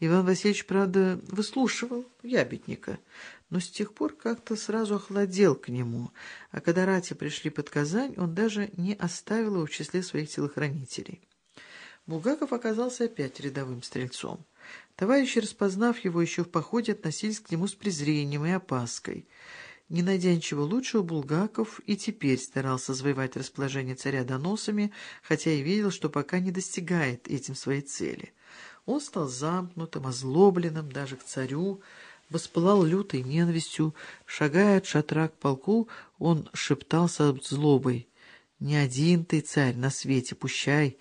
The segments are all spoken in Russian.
Иван Васильевич, правда, выслушивал ябедника, но с тех пор как-то сразу охладел к нему, а когда рати пришли под Казань, он даже не оставил его в числе своих телохранителей. Булгаков оказался опять рядовым стрельцом. Товарищи, распознав его еще в походе, относились к нему с презрением и опаской. Не найдя ничего лучшего, Булгаков и теперь старался завоевать расположение царя доносами, хотя и видел, что пока не достигает этим своей цели. Он стал замкнутым, озлобленным даже к царю, воспылал лютой ненавистью. Шагая от шатра к полку, он шептался злобой. «Не один ты, царь, на свете, пущай,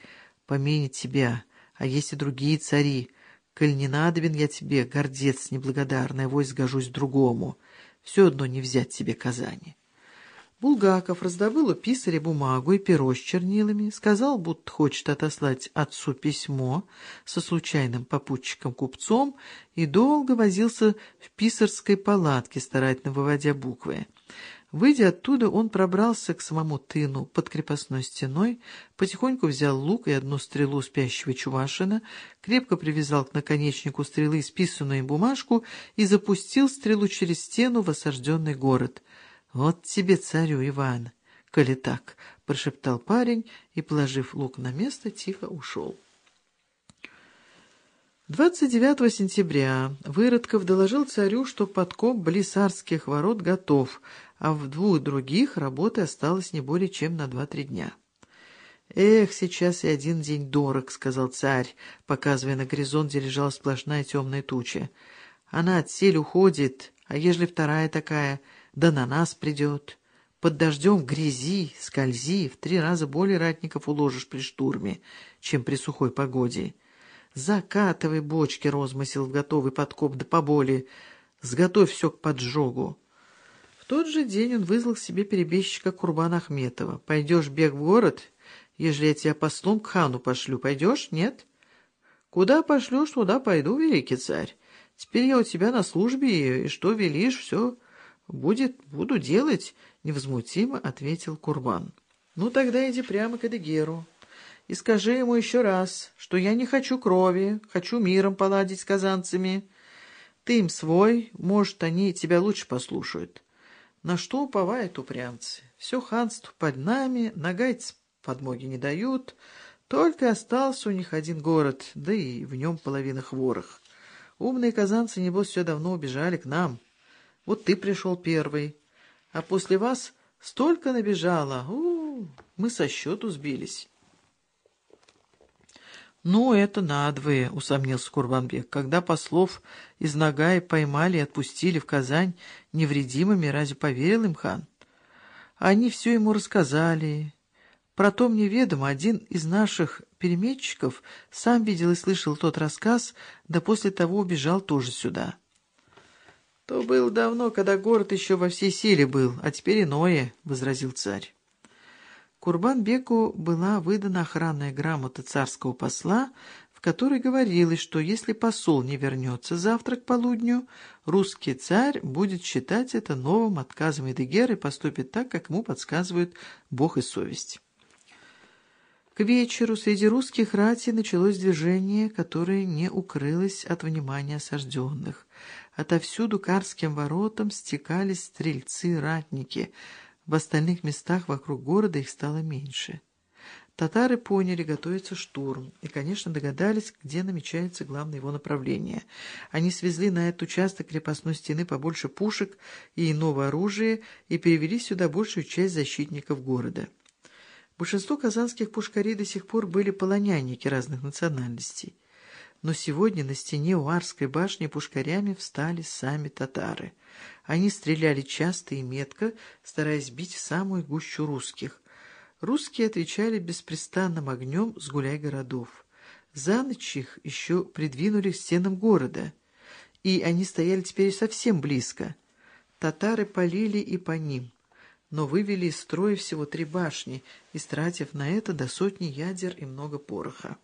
поменит тебя, а есть и другие цари. Коль не надобен я тебе, гордец неблагодарный, вось сгожусь другому. Все одно не взять тебе Казани». Булгаков раздобыл у писаря бумагу и перо с чернилами, сказал, будто хочет отослать отцу письмо со случайным попутчиком-купцом и долго возился в писарской палатке, старательно выводя буквы. Выйдя оттуда, он пробрался к самому тыну под крепостной стеной, потихоньку взял лук и одну стрелу спящего Чувашина, крепко привязал к наконечнику стрелы списанную бумажку и запустил стрелу через стену в осажденный город — «Вот тебе, царю Иван, коли так», — прошептал парень и, положив лук на место, тихо ушел. 29 сентября Выродков доложил царю, что подкоп блисарских ворот готов, а в двух других работы осталось не более чем на два-три дня. «Эх, сейчас и один день дорог», — сказал царь, показывая на горизонте лежала сплошная темная туча. «Она от сель уходит, а ежели вторая такая...» да на нас придет. Под дождем грязи, скользи, в три раза более ратников уложишь при штурме, чем при сухой погоде. Закатывай бочки, розмысел в готовый подкоп, да поболее, сготовь все к поджогу. В тот же день он вызвал к себе перебежчика Курбана Ахметова. «Пойдешь бег в город, ежели я тебя послом к хану пошлю, пойдешь? Нет?» «Куда пошлешь, туда пойду, великий царь. Теперь я у тебя на службе, и что велишь, все «Будет, буду делать», — невозмутимо ответил Курбан. «Ну, тогда иди прямо к Эдегеру и скажи ему еще раз, что я не хочу крови, хочу миром поладить с казанцами. Ты им свой, может, они тебя лучше послушают. На что уповают упрямцы? Все ханство под нами, нагайцы подмоги не дают, только остался у них один город, да и в нем половина хворых. Умные казанцы, небось, все давно убежали к нам». Вот ты пришел первый, а после вас столько набежало. У, -у, -у мы со счету сбились. «Ну, это надвое», — усомнился Курбанбек. «Когда послов из Нагаи поймали и отпустили в Казань невредимыми, разве поверил им хан? Они все ему рассказали. Про то мне ведомо, один из наших переметчиков сам видел и слышал тот рассказ, да после того убежал тоже сюда». «То было давно, когда город еще во всей силе был, а теперь иное», — возразил царь. Курбан-беку была выдана охранная грамота царского посла, в которой говорилось, что если посол не вернется завтра к полудню, русский царь будет считать это новым отказом Эдегера и поступит так, как ему подсказывают Бог и совесть. К вечеру среди русских рати началось движение, которое не укрылось от внимания осажденных. Отовсюду к Арским воротам стекались стрельцы-ратники. В остальных местах вокруг города их стало меньше. Татары поняли, готовится штурм, и, конечно, догадались, где намечается главное его направление. Они свезли на этот участок крепостной стены побольше пушек и иного оружия и перевели сюда большую часть защитников города. Большинство казанских пушкарей до сих пор были полонянники разных национальностей но сегодня на стене у Арской башни пушкарями встали сами татары. Они стреляли часто и метко, стараясь бить в самую гущу русских. Русские отвечали беспрестанным огнем с гуляй-городов. За ночь их еще придвинули к стенам города, и они стояли теперь совсем близко. Татары полили и по ним, но вывели из строя всего три башни, истратив на это до сотни ядер и много пороха.